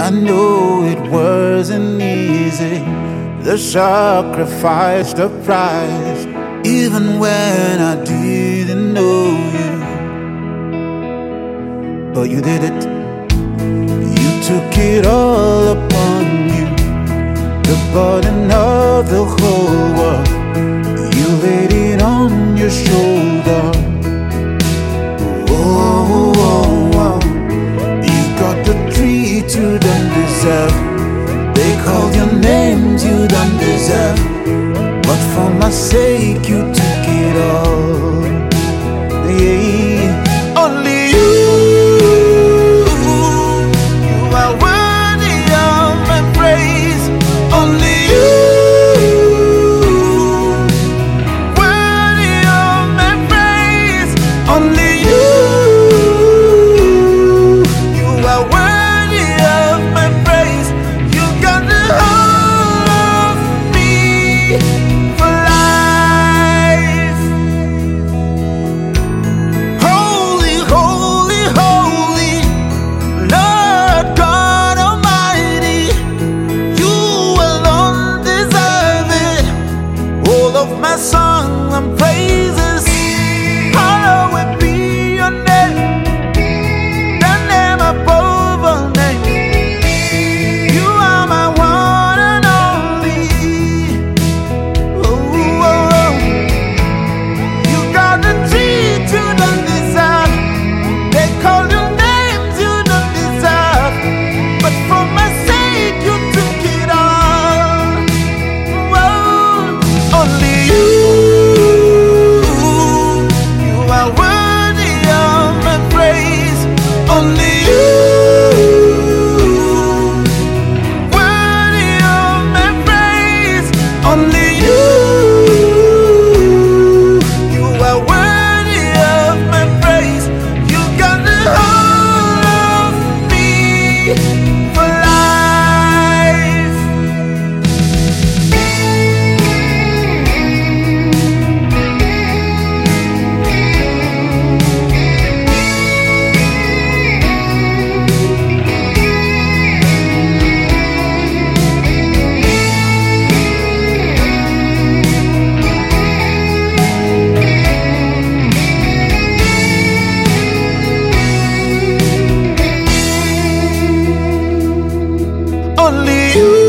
I know it wasn't easy. The sacrifice, the price, even when I didn't know you. But you did it. You took it all upon you. The burden of the whole deserve. They called your names you don't deserve. But for my sake, you took it all. Yeah. Only of my song, I'm praising. again only you.